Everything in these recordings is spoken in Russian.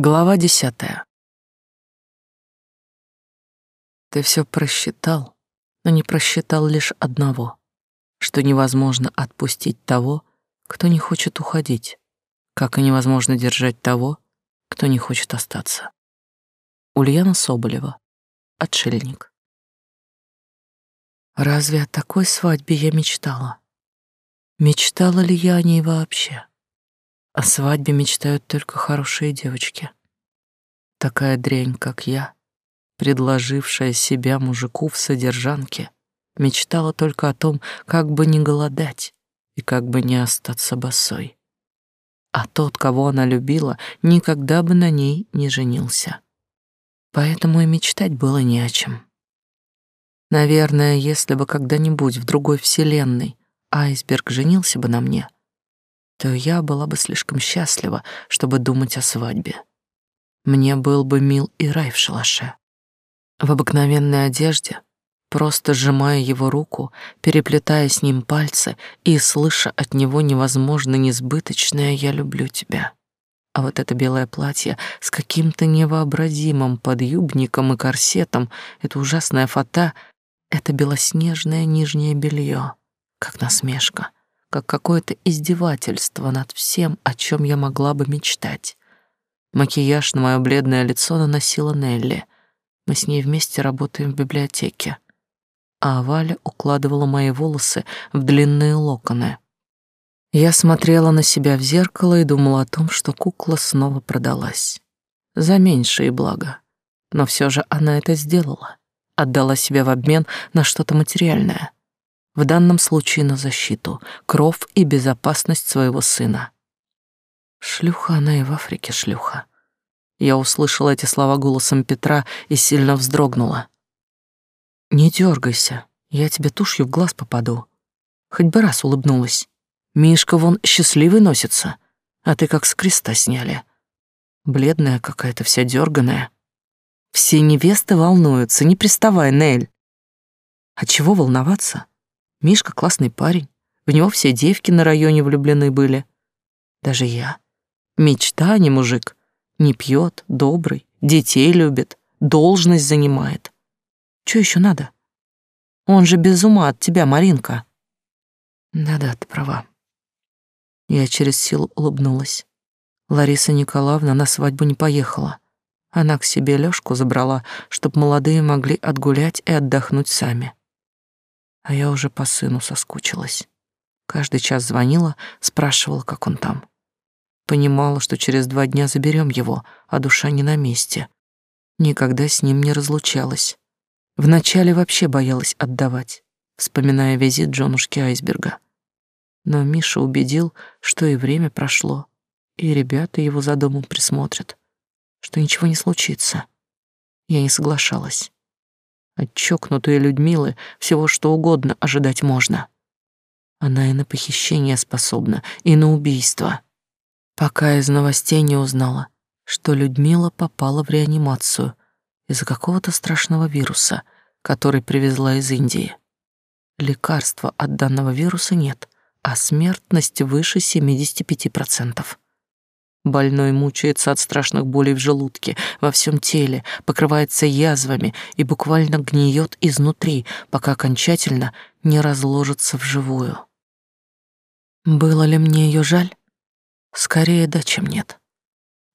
Глава десятая. Ты все просчитал, но не просчитал лишь одного, что невозможно отпустить того, кто не хочет уходить, как и невозможно держать того, кто не хочет остаться. Ульяна Соболева. Отшельник. Разве о такой свадьбе я мечтала? Мечтала ли я о ней вообще? О свадьбе мечтают только хорошие девочки. Такая дрянь, как я, предложившая себя мужику в содержанке, мечтала только о том, как бы не голодать и как бы не остаться босой. А тот, кого она любила, никогда бы на ней не женился. Поэтому и мечтать было не о чем. Наверное, если бы когда-нибудь в другой вселенной айсберг женился бы на мне — то я была бы слишком счастлива, чтобы думать о свадьбе. Мне был бы мил и рай в шалаше. В обыкновенной одежде, просто сжимая его руку, переплетая с ним пальцы и слыша от него невозможно несбыточное «я люблю тебя». А вот это белое платье с каким-то невообразимым подъюбником и корсетом, это ужасная фата, это белоснежное нижнее белье, как насмешка — как какое-то издевательство над всем, о чем я могла бы мечтать. Макияж на мое бледное лицо наносила Нелли. Мы с ней вместе работаем в библиотеке. А Валя укладывала мои волосы в длинные локоны. Я смотрела на себя в зеркало и думала о том, что кукла снова продалась. За меньшее благо. Но все же она это сделала. Отдала себя в обмен на что-то материальное — в данном случае на защиту, кров и безопасность своего сына. Шлюха она и в Африке шлюха. Я услышала эти слова голосом Петра и сильно вздрогнула. Не дергайся, я тебе тушью в глаз попаду. Хоть бы раз улыбнулась. Мишка вон счастливый носится, а ты как с креста сняли. Бледная какая-то, вся дерганая. Все невесты волнуются, не приставай, Нель. А чего волноваться? Мишка классный парень. В него все девки на районе влюблены были. Даже я. Мечта, а не мужик. Не пьет, добрый, детей любит, должность занимает. Что еще надо? Он же без ума от тебя, Маринка. Да-да, ты права. Я через силу улыбнулась. Лариса Николаевна на свадьбу не поехала. Она к себе Лёшку забрала, чтоб молодые могли отгулять и отдохнуть сами а я уже по сыну соскучилась. Каждый час звонила, спрашивала, как он там. Понимала, что через два дня заберем его, а душа не на месте. Никогда с ним не разлучалась. Вначале вообще боялась отдавать, вспоминая визит Джонушки Айсберга. Но Миша убедил, что и время прошло, и ребята его за домом присмотрят, что ничего не случится. Я не соглашалась. От чокнутой Людмилы всего что угодно ожидать можно. Она и на похищение способна, и на убийство. Пока из новостей не узнала, что Людмила попала в реанимацию из-за какого-то страшного вируса, который привезла из Индии. Лекарства от данного вируса нет, а смертность выше 75%. Больной мучается от страшных болей в желудке, во всем теле, покрывается язвами и буквально гниет изнутри, пока окончательно не разложится вживую. Было ли мне ее жаль? Скорее да, чем нет.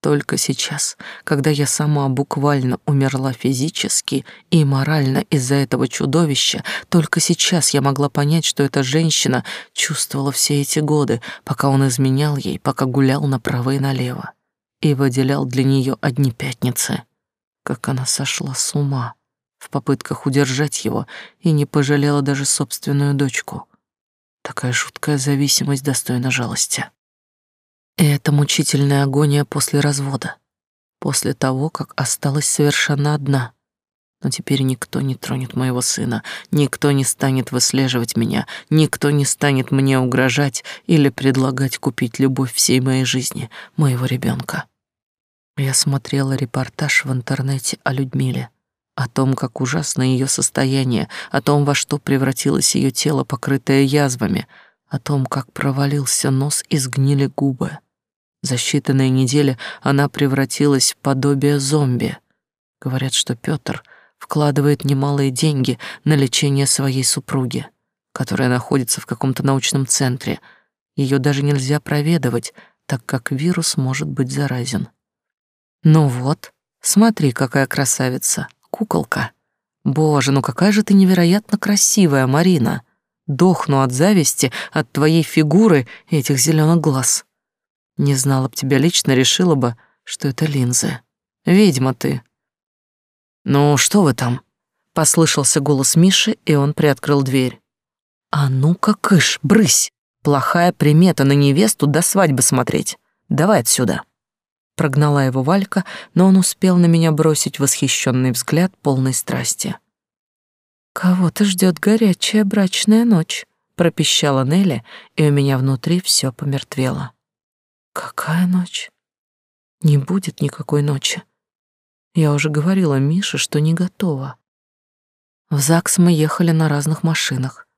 Только сейчас, когда я сама буквально умерла физически и морально из-за этого чудовища, только сейчас я могла понять, что эта женщина чувствовала все эти годы, пока он изменял ей, пока гулял направо и налево и выделял для нее одни пятницы. Как она сошла с ума в попытках удержать его и не пожалела даже собственную дочку. Такая жуткая зависимость достойна жалости. Это мучительная агония после развода, после того, как осталась совершенно одна. Но теперь никто не тронет моего сына, никто не станет выслеживать меня, никто не станет мне угрожать или предлагать купить любовь всей моей жизни, моего ребенка. Я смотрела репортаж в интернете о Людмиле, о том, как ужасно ее состояние, о том, во что превратилось ее тело, покрытое язвами, о том, как провалился нос и сгнили губы. За считанные недели она превратилась в подобие зомби. Говорят, что Пётр вкладывает немалые деньги на лечение своей супруги, которая находится в каком-то научном центре. Ее даже нельзя проведывать, так как вирус может быть заразен. Ну вот, смотри, какая красавица, куколка. Боже, ну какая же ты невероятно красивая, Марина. Дохну от зависти от твоей фигуры и этих зеленых глаз. Не знала б тебя лично, решила бы, что это линзы. Ведьма ты. Ну, что вы там? Послышался голос Миши, и он приоткрыл дверь. А ну-ка, кыш, брысь. Плохая примета на невесту до свадьбы смотреть. Давай отсюда. Прогнала его Валька, но он успел на меня бросить восхищенный взгляд полной страсти. «Кого-то ждет горячая брачная ночь», — пропищала Нелли, и у меня внутри все помертвело. «Какая ночь? Не будет никакой ночи. Я уже говорила Мише, что не готова. В ЗАГС мы ехали на разных машинах,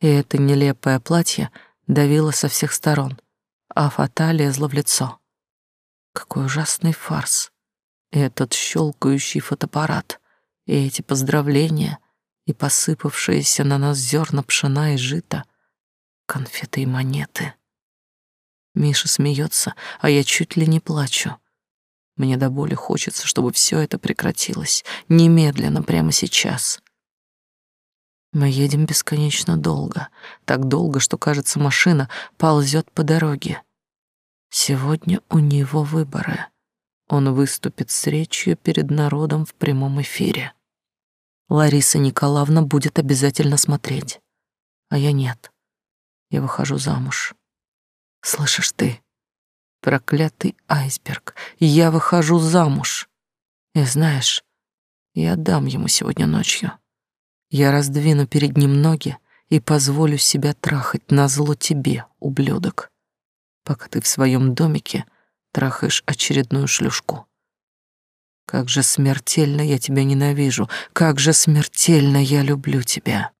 и это нелепое платье давило со всех сторон, а фата лезла в лицо. Какой ужасный фарс. Этот щелкающий фотоаппарат, и эти поздравления, и посыпавшиеся на нас зерна пшена и жита, конфеты и монеты. Миша смеется, а я чуть ли не плачу. Мне до боли хочется, чтобы все это прекратилось. Немедленно, прямо сейчас. Мы едем бесконечно долго. Так долго, что, кажется, машина ползет по дороге. Сегодня у него выборы. Он выступит с речью перед народом в прямом эфире. Лариса Николаевна будет обязательно смотреть. А я нет. Я выхожу замуж. Слышишь ты? Проклятый айсберг. Я выхожу замуж. И знаешь, я дам ему сегодня ночью. Я раздвину перед ним ноги и позволю себя трахать на зло тебе, ублюдок, пока ты в своем домике трахаешь очередную шлюшку. Как же смертельно я тебя ненавижу, как же смертельно я люблю тебя.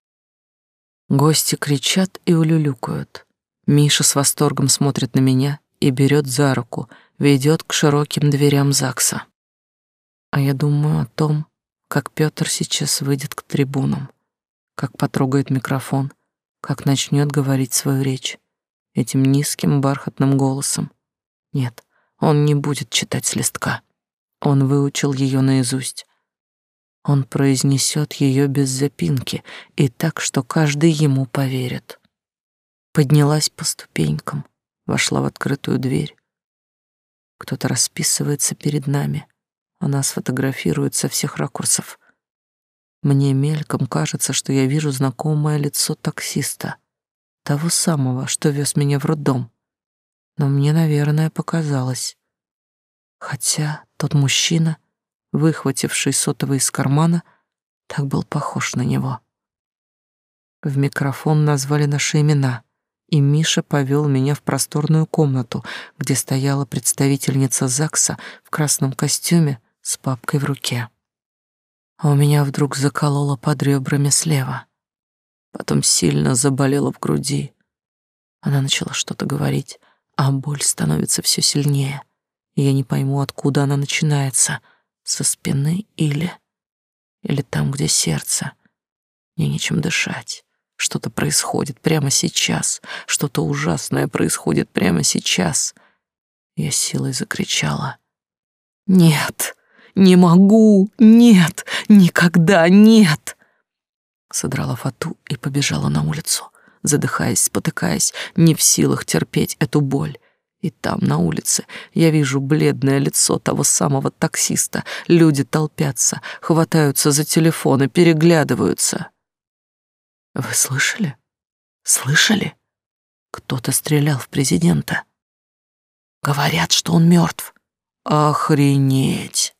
Гости кричат и улюлюкают. Миша с восторгом смотрит на меня и берет за руку, ведет к широким дверям ЗАГСа. А я думаю о том, как Пётр сейчас выйдет к трибунам, как потрогает микрофон, как начнет говорить свою речь этим низким бархатным голосом. Нет, он не будет читать с листка. Он выучил ее наизусть. Он произнесет ее без запинки и так, что каждый ему поверит. Поднялась по ступенькам, вошла в открытую дверь. Кто-то расписывается перед нами. Она сфотографирует со всех ракурсов. Мне мельком кажется, что я вижу знакомое лицо таксиста, того самого, что вез меня в роддом. Но мне, наверное, показалось. Хотя тот мужчина, выхвативший сотовый из кармана, так был похож на него. В микрофон назвали наши имена, и Миша повел меня в просторную комнату, где стояла представительница ЗАГСа в красном костюме с папкой в руке. А у меня вдруг закололо под ребрами слева. Потом сильно заболело в груди. Она начала что-то говорить, а боль становится все сильнее — я не пойму, откуда она начинается, со спины или... Или там, где сердце. Мне нечем дышать. Что-то происходит прямо сейчас. Что-то ужасное происходит прямо сейчас. Я силой закричала. «Нет, не могу, нет, никогда нет!» Содрала фату и побежала на улицу, задыхаясь, спотыкаясь, не в силах терпеть эту боль. И там, на улице, я вижу бледное лицо того самого таксиста. Люди толпятся, хватаются за телефоны, переглядываются. Вы слышали? Слышали? Кто-то стрелял в президента. Говорят, что он мертв. Охренеть!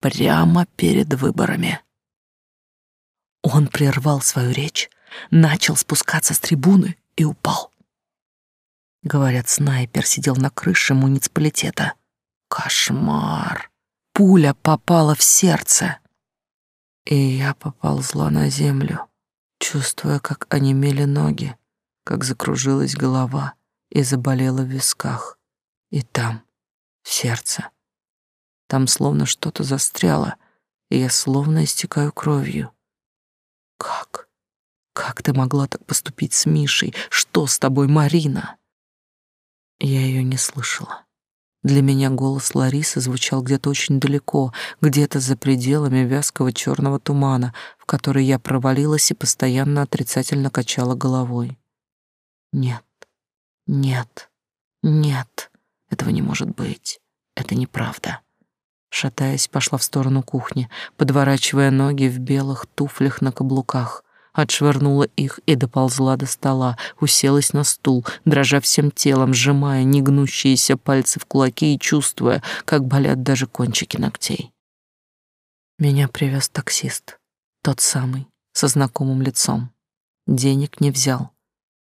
Прямо перед выборами. Он прервал свою речь, начал спускаться с трибуны и упал. Говорят, снайпер сидел на крыше муниципалитета. Кошмар. Пуля попала в сердце. И я поползла на землю, чувствуя, как онемели ноги, как закружилась голова и заболела в висках. И там, в сердце. Там словно что-то застряло, и я словно истекаю кровью. Как? Как ты могла так поступить с Мишей? Что с тобой, Марина? Я ее не слышала. Для меня голос Ларисы звучал где-то очень далеко, где-то за пределами вязкого черного тумана, в который я провалилась и постоянно отрицательно качала головой. Нет, нет, нет, этого не может быть. Это неправда. Шатаясь, пошла в сторону кухни, подворачивая ноги в белых туфлях на каблуках отшвырнула их и доползла до стола, уселась на стул, дрожа всем телом, сжимая негнущиеся пальцы в кулаки и чувствуя, как болят даже кончики ногтей. Меня привез таксист, тот самый, со знакомым лицом. Денег не взял.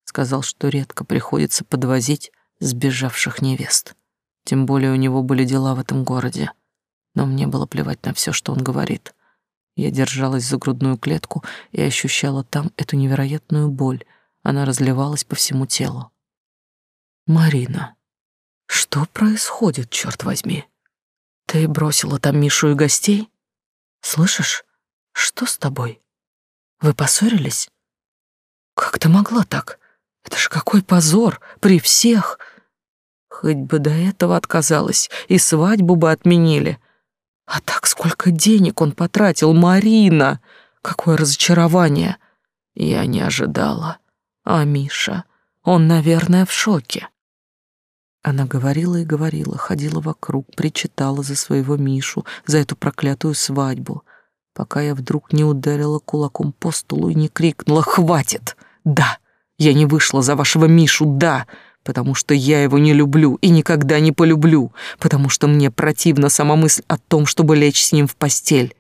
Сказал, что редко приходится подвозить сбежавших невест. Тем более у него были дела в этом городе. Но мне было плевать на все, что он говорит. Я держалась за грудную клетку и ощущала там эту невероятную боль. Она разливалась по всему телу. Марина, что происходит, черт возьми? Ты бросила там Мишу и гостей? Слышишь? Что с тобой? Вы поссорились? Как ты могла так? Это ж какой позор при всех. Хоть бы до этого отказалась и свадьбу бы отменили. А так сколько денег он потратил, Марина! Какое разочарование! Я не ожидала. А Миша, он, наверное, в шоке. Она говорила и говорила, ходила вокруг, причитала за своего Мишу, за эту проклятую свадьбу, пока я вдруг не ударила кулаком по столу и не крикнула «Хватит! Да! Я не вышла за вашего Мишу, да! Потому что я его не люблю и никогда не полюблю, потому что мне противна сама мысль о том, чтобы лечь с ним в постель.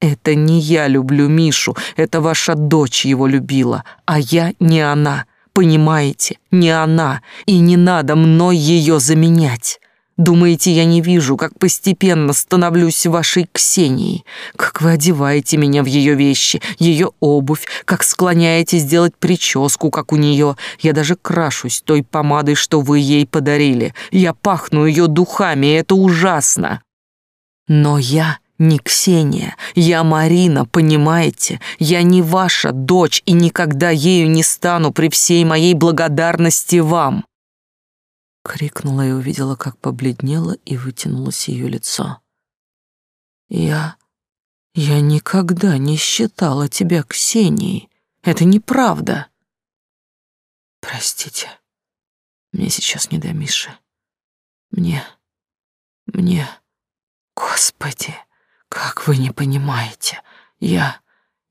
Это не я люблю Мишу, это ваша дочь его любила, а я не она. Понимаете, не она, и не надо мной ее заменять. Думаете, я не вижу, как постепенно становлюсь вашей Ксенией, как вы одеваете меня в ее вещи, ее обувь, как склоняете сделать прическу, как у нее. Я даже крашусь той помадой, что вы ей подарили. Я пахну ее духами, и это ужасно. Но я не Ксения, я Марина, понимаете? Я не ваша дочь и никогда ею не стану при всей моей благодарности вам. Крикнула и увидела, как побледнело и вытянулось ее лицо. «Я... я никогда не считала тебя Ксенией. Это неправда». «Простите, мне сейчас не до Миши. Мне... мне... Господи, как вы не понимаете, я...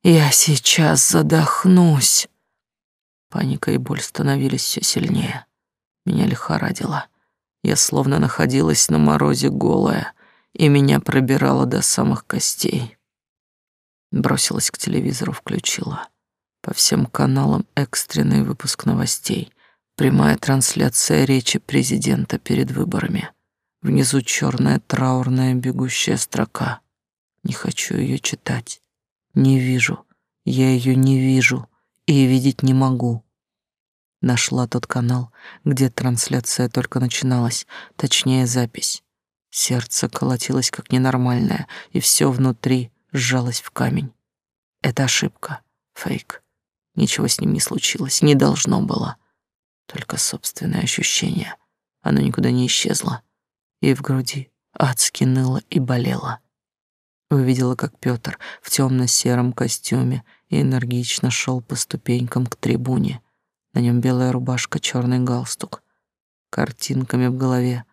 я сейчас задохнусь». Паника и боль становились все сильнее. Меня лихорадило. Я словно находилась на морозе голая, и меня пробирало до самых костей. Бросилась к телевизору, включила. По всем каналам экстренный выпуск новостей. Прямая трансляция речи президента перед выборами. Внизу черная траурная бегущая строка. Не хочу ее читать. Не вижу. Я ее не вижу и видеть не могу. Нашла тот канал, где трансляция только начиналась, точнее запись. Сердце колотилось как ненормальное, и все внутри сжалось в камень. Это ошибка, фейк. Ничего с ним не случилось, не должно было. Только собственное ощущение. Оно никуда не исчезло. И в груди адски ныло и болело. Увидела, как Пётр в темно сером костюме и энергично шел по ступенькам к трибуне — на нем белая рубашка, черный галстук. Картинками в голове.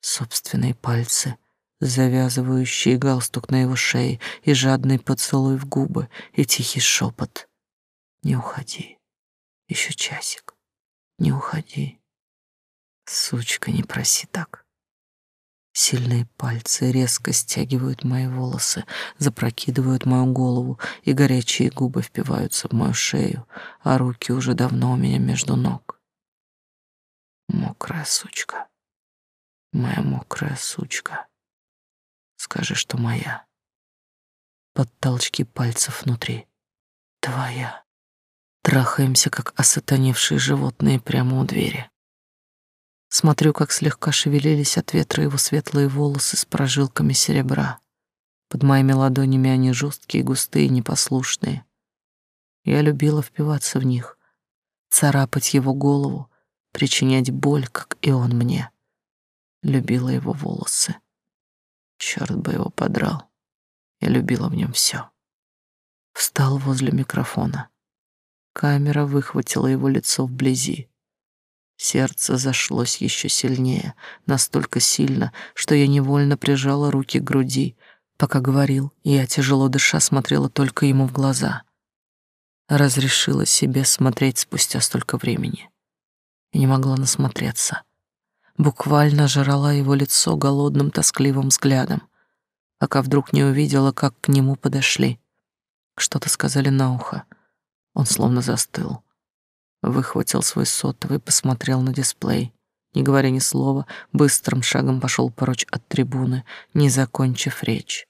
Собственные пальцы, завязывающие галстук на его шее, и жадный поцелуй в губы, и тихий шепот. «Не уходи. Еще часик. Не уходи. Сучка, не проси так». Сильные пальцы резко стягивают мои волосы, запрокидывают мою голову, и горячие губы впиваются в мою шею, а руки уже давно у меня между ног. Мокрая сучка. Моя мокрая сучка. Скажи, что моя. Под толчки пальцев внутри. Твоя. Трахаемся, как осатаневшие животные прямо у двери. Смотрю, как слегка шевелились от ветра его светлые волосы с прожилками серебра. Под моими ладонями они жесткие, густые, непослушные. Я любила впиваться в них, царапать его голову, причинять боль, как и он мне. Любила его волосы. Черт бы его подрал. Я любила в нем все. Встал возле микрофона. Камера выхватила его лицо вблизи. Сердце зашлось еще сильнее, настолько сильно, что я невольно прижала руки к груди. Пока говорил, я, тяжело дыша, смотрела только ему в глаза. Разрешила себе смотреть спустя столько времени. И не могла насмотреться. Буквально жрала его лицо голодным, тоскливым взглядом, пока вдруг не увидела, как к нему подошли. Что-то сказали на ухо. Он словно застыл выхватил свой сотовый, посмотрел на дисплей. Не говоря ни слова, быстрым шагом пошел прочь от трибуны, не закончив речь.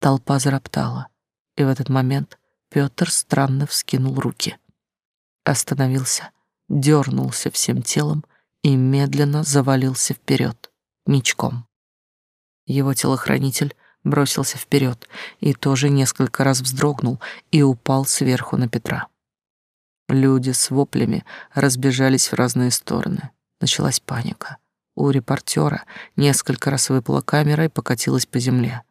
Толпа зароптала, и в этот момент Пётр странно вскинул руки. Остановился, дернулся всем телом и медленно завалился вперед, ничком. Его телохранитель бросился вперед и тоже несколько раз вздрогнул и упал сверху на Петра. Люди с воплями разбежались в разные стороны. Началась паника. У репортера несколько раз выпала камера и покатилась по земле.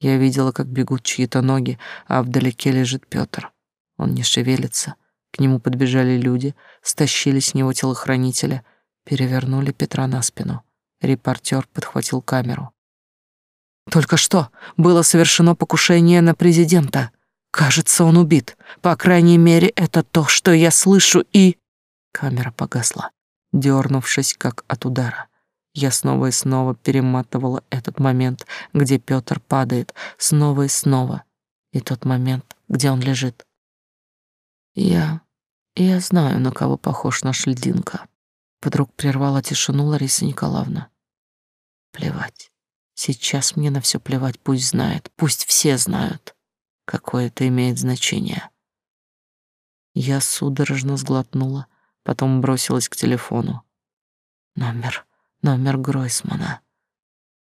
Я видела, как бегут чьи-то ноги, а вдалеке лежит Пётр. Он не шевелится. К нему подбежали люди, стащили с него телохранителя, перевернули Петра на спину. Репортер подхватил камеру. Только что было совершено покушение на президента. Кажется, он убит. По крайней мере, это то, что я слышу, и... Камера погасла, дернувшись, как от удара. Я снова и снова перематывала этот момент, где Пётр падает, снова и снова. И тот момент, где он лежит. Я... я знаю, на кого похож наш льдинка. Вдруг прервала тишину Лариса Николаевна. Плевать. Сейчас мне на все плевать, пусть знает, пусть все знают. Какое это имеет значение? Я судорожно сглотнула, потом бросилась к телефону. Номер, номер Гройсмана.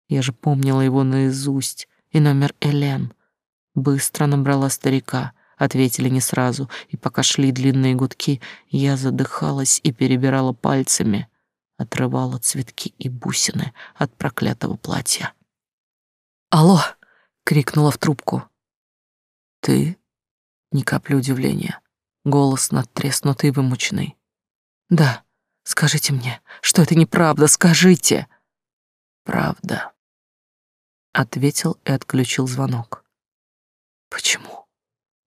Я же помнила его наизусть, и номер Элен. Быстро набрала старика, ответили не сразу, и пока шли длинные гудки, я задыхалась и перебирала пальцами, отрывала цветки и бусины от проклятого платья. «Алло!» — крикнула в трубку. Ты? Ни капли удивления. Голос надтреснутый и вымученный. Да, скажите мне, что это неправда, скажите. Правда. Ответил и отключил звонок. Почему?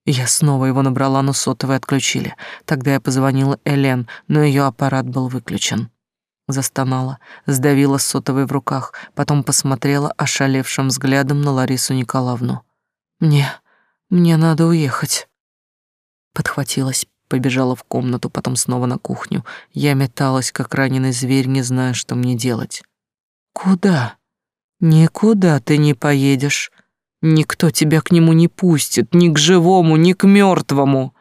Я снова его набрала, но сотовый отключили. Тогда я позвонила Элен, но ее аппарат был выключен. Застонала, сдавила сотовый в руках, потом посмотрела ошалевшим взглядом на Ларису Николаевну. «Мне мне надо уехать. Подхватилась, побежала в комнату, потом снова на кухню. Я металась, как раненый зверь, не зная, что мне делать. Куда? Никуда ты не поедешь. Никто тебя к нему не пустит, ни к живому, ни к мертвому.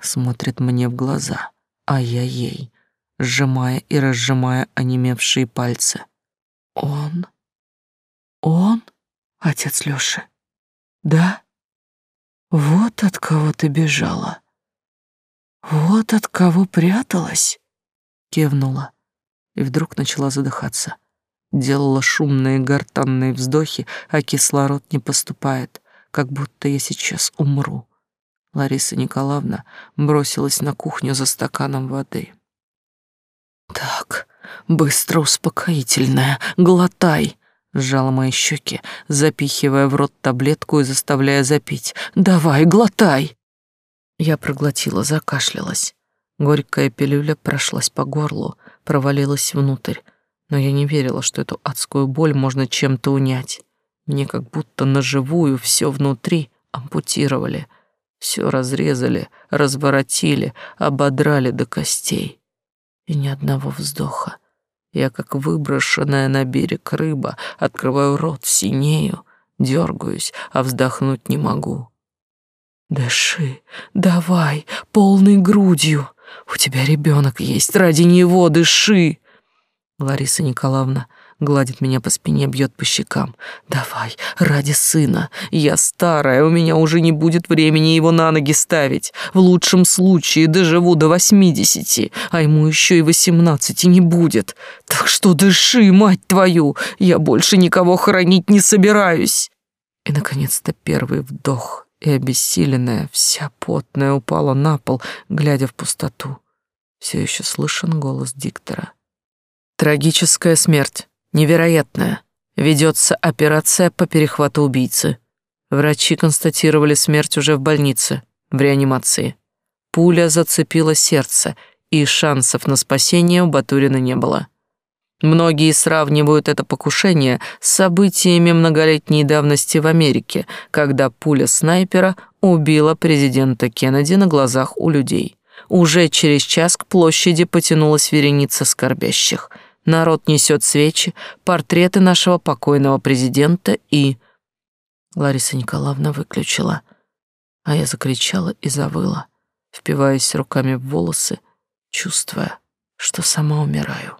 Смотрит мне в глаза, а я ей, сжимая и разжимая онемевшие пальцы. Он? Он? Отец Лёши? Да? Вот от кого ты бежала. Вот от кого пряталась. Кивнула и вдруг начала задыхаться. Делала шумные гортанные вздохи, а кислород не поступает, как будто я сейчас умру. Лариса Николаевна бросилась на кухню за стаканом воды. Так, быстро успокоительное, глотай сжала мои щеки, запихивая в рот таблетку и заставляя запить. «Давай, глотай!» Я проглотила, закашлялась. Горькая пилюля прошлась по горлу, провалилась внутрь, но я не верила, что эту адскую боль можно чем-то унять. Мне как будто наживую все внутри ампутировали, все разрезали, разворотили, ободрали до костей. И ни одного вздоха, я, как выброшенная на берег рыба, открываю рот, синею, дергаюсь, а вздохнуть не могу. Дыши, давай, полной грудью. У тебя ребенок есть, ради него дыши. Лариса Николаевна гладит меня по спине, бьет по щекам. «Давай, ради сына. Я старая, у меня уже не будет времени его на ноги ставить. В лучшем случае доживу до восьмидесяти, а ему еще и восемнадцати не будет. Так что дыши, мать твою, я больше никого хоронить не собираюсь». И, наконец-то, первый вдох, и обессиленная, вся потная, упала на пол, глядя в пустоту. Все еще слышен голос диктора. Трагическая смерть. Невероятная. Ведется операция по перехвату убийцы. Врачи констатировали смерть уже в больнице, в реанимации. Пуля зацепила сердце, и шансов на спасение у Батурина не было. Многие сравнивают это покушение с событиями многолетней давности в Америке, когда пуля снайпера убила президента Кеннеди на глазах у людей. Уже через час к площади потянулась вереница скорбящих – Народ несет свечи, портреты нашего покойного президента и... Лариса Николаевна выключила, а я закричала и завыла, впиваясь руками в волосы, чувствуя, что сама умираю.